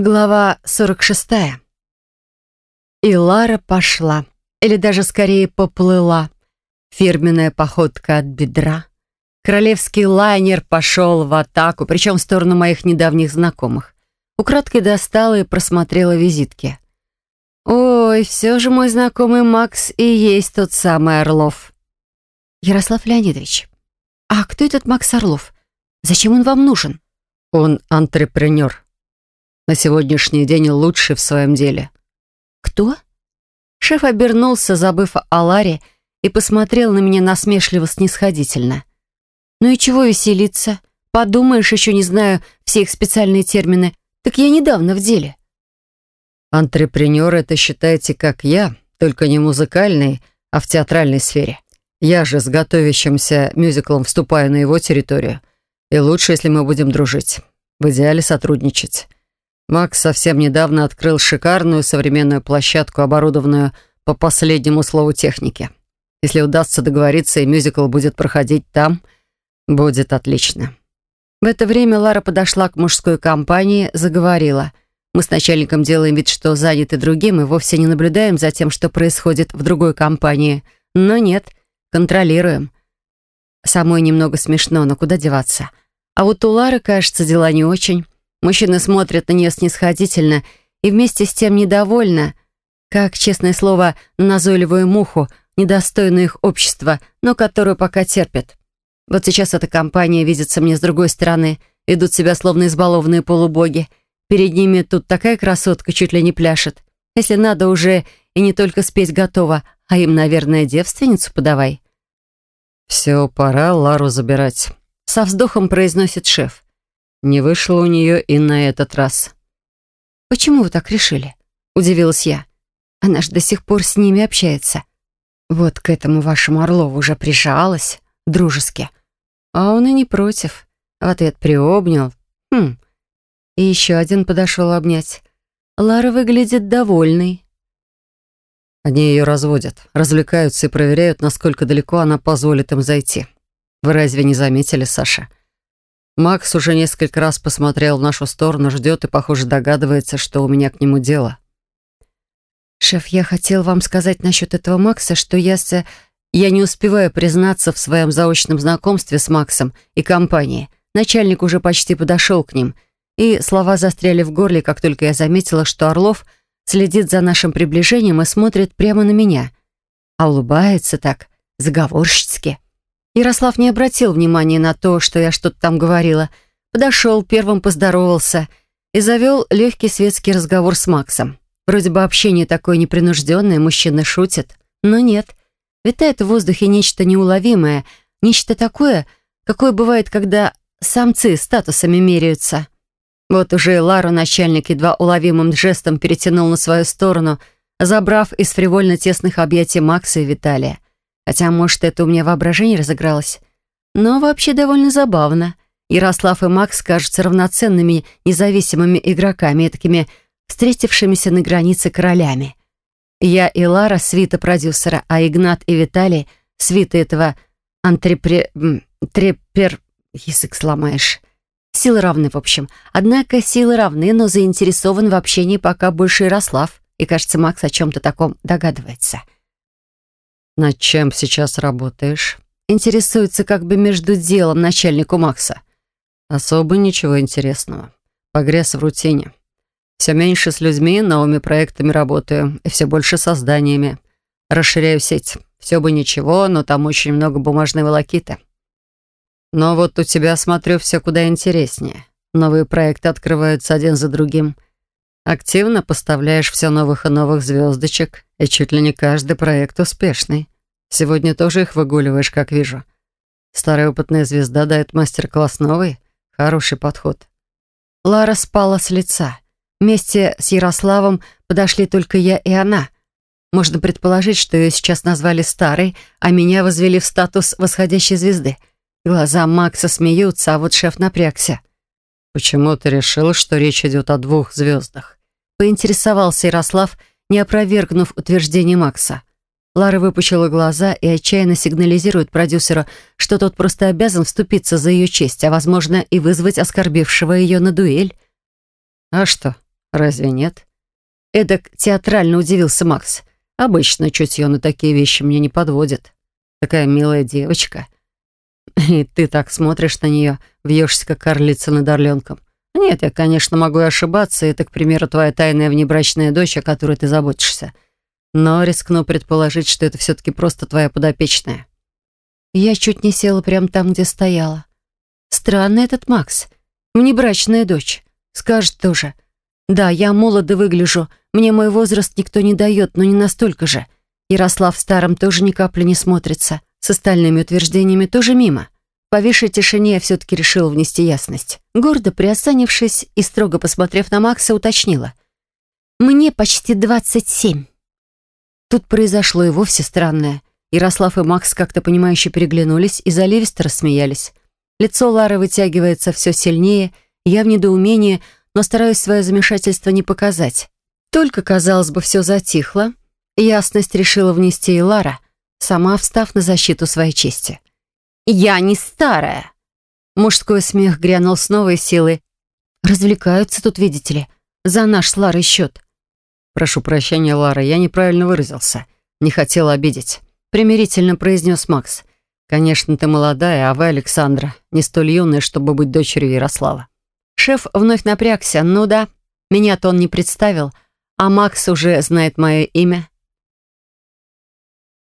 Глава 46. И Лара пошла, или даже скорее поплыла. Фирменная походка от бедра. Королевский лайнер пошел в атаку, причем в сторону моих недавних знакомых. Украдкой достала и просмотрела визитки. Ой, все же мой знакомый Макс и есть тот самый Орлов. Ярослав Леонидович, а кто этот Макс Орлов? Зачем он вам нужен? Он антрепренер. На сегодняшний день лучший в своем деле. Кто? Шеф обернулся, забыв о Ларе, и посмотрел на меня насмешливо-снисходительно. «Ну и чего веселиться? Подумаешь, еще не знаю все их специальные термины. Так я недавно в деле». Антрепренер — это считайте, как я, только не музыкальный, а в театральной сфере. Я же с готовящимся мюзиклом вступаю на его территорию. И лучше, если мы будем дружить. В идеале сотрудничать. Макс совсем недавно открыл шикарную современную площадку, оборудованную по последнему слову техники. Если удастся договориться и мюзикл будет проходить там, будет отлично. В это время Лара подошла к мужской компании, заговорила. Мы с начальником делаем вид, что заняты другим, и вовсе не наблюдаем за тем, что происходит в другой компании. Но нет, контролируем. Самой немного смешно, но куда деваться. А вот у Лары, кажется, дела не очень. Мужчины смотрят на нее снисходительно и вместе с тем недовольно, как, честное слово, на назойливую муху, недостойную их общества, но которую пока терпят. Вот сейчас эта компания видится мне с другой стороны, идут себя словно избалованные полубоги. Перед ними тут такая красотка чуть ли не пляшет. Если надо уже и не только спеть готова, а им, наверное, девственницу подавай. «Все, пора Лару забирать», — со вздохом произносит шеф. Не вышло у нее и на этот раз. «Почему вы так решили?» — удивилась я. «Она ж до сих пор с ними общается. Вот к этому вашему Орлову уже прижалась, дружески. А он и не против. В ответ приобнял. Хм. И еще один подошел обнять. Лара выглядит довольной. Они ее разводят, развлекаются и проверяют, насколько далеко она позволит им зайти. Вы разве не заметили, Саша? Макс уже несколько раз посмотрел в нашу сторону, ждет и, похоже, догадывается, что у меня к нему дело. «Шеф, я хотел вам сказать насчет этого Макса, что я с... Я не успеваю признаться в своем заочном знакомстве с Максом и компанией. Начальник уже почти подошел к ним, и слова застряли в горле, как только я заметила, что Орлов следит за нашим приближением и смотрит прямо на меня. А улыбается так, заговорщицки. Ярослав не обратил внимания на то, что я что-то там говорила. Подошел, первым поздоровался и завел легкий светский разговор с Максом. Вроде бы общение такое непринужденное, мужчины шутят. Но нет. Витает в воздухе нечто неуловимое, нечто такое, какое бывает, когда самцы статусами меряются. Вот уже Лару начальник едва уловимым жестом перетянул на свою сторону, забрав из фривольно тесных объятий Макса и Виталия. Хотя, может, это у меня воображение разыгралось. Но вообще довольно забавно. Ярослав и Макс кажутся равноценными, независимыми игроками, такими встретившимися на границе королями. Я и Лара — свита продюсера, а Игнат и Виталий — свита этого антрепре... трепер... Язык сломаешь. Силы равны, в общем. Однако силы равны, но заинтересован в общении пока больше Ярослав. И, кажется, Макс о чем-то таком догадывается. — «Над чем сейчас работаешь?» Интересуется как бы между делом начальнику Макса. «Особо ничего интересного. Погряз в рутине. Все меньше с людьми, новыми проектами работаю, и все больше созданиями. Расширяю сеть. Все бы ничего, но там очень много бумажной волокиты. Но вот у тебя, смотрю, все куда интереснее. Новые проекты открываются один за другим. Активно поставляешь все новых и новых звездочек, и чуть ли не каждый проект успешный. Сегодня тоже их выгуливаешь, как вижу. Старая опытная звезда дает мастер-класс новый. Хороший подход. Лара спала с лица. Вместе с Ярославом подошли только я и она. Можно предположить, что ее сейчас назвали старой, а меня возвели в статус восходящей звезды. Глаза Макса смеются, а вот шеф напрягся. «Почему ты решил, что речь идет о двух звездах?» Поинтересовался Ярослав, не опровергнув утверждение Макса. Лара выпучила глаза и отчаянно сигнализирует продюсеру, что тот просто обязан вступиться за ее честь, а, возможно, и вызвать оскорбившего ее на дуэль. «А что, Разве нет? Эдак театрально удивился Макс. Обычно чутье на такие вещи мне не подводит. Такая милая девочка. И ты так смотришь на нее, вьешься, как орлица над орленком. Нет, я, конечно, могу и ошибаться, это, к примеру, твоя тайная внебрачная дочь, о которой ты заботишься. Но рискну предположить, что это все-таки просто твоя подопечная. Я чуть не села прямо там, где стояла. Странный этот Макс. Внебрачная дочь. Скажет тоже. Да, я молодо выгляжу. Мне мой возраст никто не дает, но не настолько же. Ярослав старым тоже ни капли не смотрится. С остальными утверждениями тоже мимо. Повисшей тишине я все-таки решила внести ясность. Гордо приосанившись и строго посмотрев на Макса, уточнила. «Мне почти двадцать семь». Тут произошло и вовсе странное. Ярослав и Макс как-то понимающе переглянулись и заливисто рассмеялись. Лицо Лары вытягивается все сильнее, я в недоумении, но стараюсь свое замешательство не показать. Только, казалось бы, все затихло, ясность решила внести и Лара, сама встав на защиту своей чести. «Я не старая!» Мужской смех грянул с новой силой. «Развлекаются тут, видите ли, за наш с Ларой счет». «Прошу прощения, Лара, я неправильно выразился. Не хотела обидеть», — примирительно произнес Макс. «Конечно, ты молодая, а вы, Александра, не столь юная, чтобы быть дочерью Ярослава». Шеф вновь напрягся. «Ну да, меня-то он не представил, а Макс уже знает мое имя.